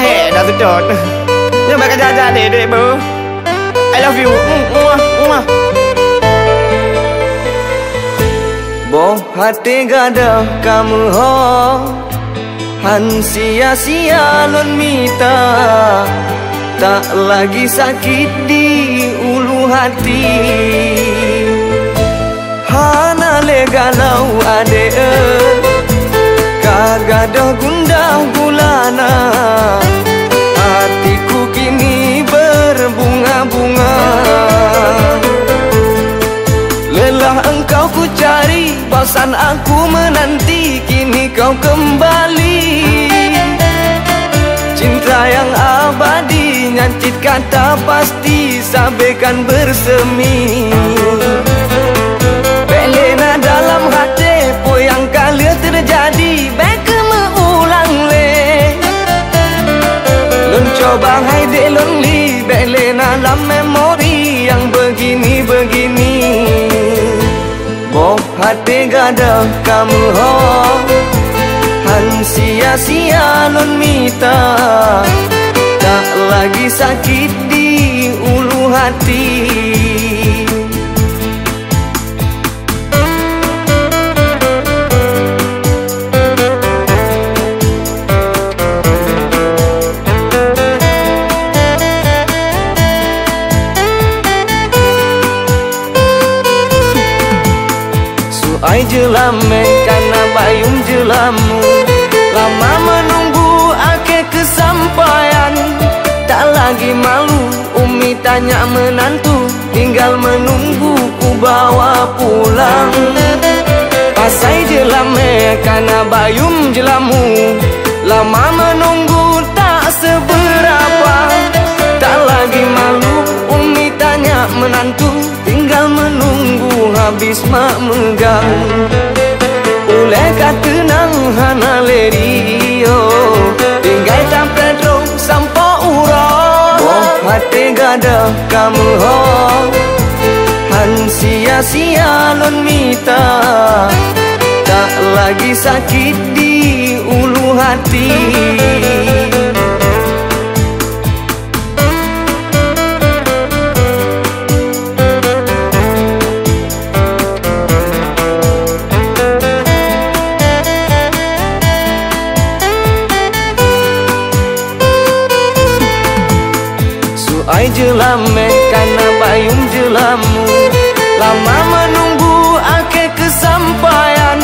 hek dah sedot. Dia makan jajan dek dek bu I love you. Muah Boh hati gada kamu ho. Han sia-sia lon mita. Tak lagi sakit di ulu hati. Hana le galau ade Bosan aku menanti Kini kau kembali. Cinta yang abadi Nyancit kata pasti Sampaikan bersemi Hati gada kamu ho. Han sia-sia non mita Tak lagi sakit di ulu hati Ai jelame karena bayung jelamu. Lama menunggu ake kesampaian. Tak lagi malu Umi tanya menantu. Tinggal menunggu ku bawa pulang. Pasai jelame karena bayung jelamu. Lama menunggu habis mak megang Ule kata nang hana lerio Tinggal tam pedro sampo uro Oh. Hati gada kamu ho. Han sia-sia lon mita. Tak lagi sakit di ulu hati jelame karena bayung jelamu. Lama menunggu ake kesampaian.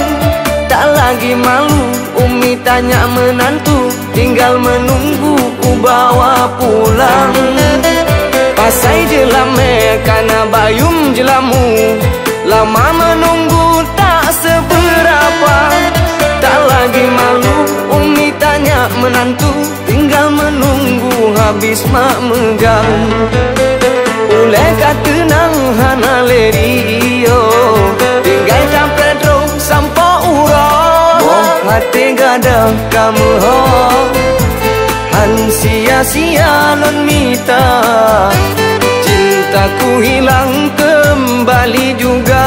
Tak lagi malu Umi tanya menantu. Tinggal menunggu ku bawa pulang. Pasai jelame karena bayung jelamu. Lama menunggu menantu Tinggal menunggu habis mak megang Ule kata nang hana lerio Tinggal tam pedro sampo uro hati gada kamu ho. Han sia-sia non mita. Cintaku hilang kembali juga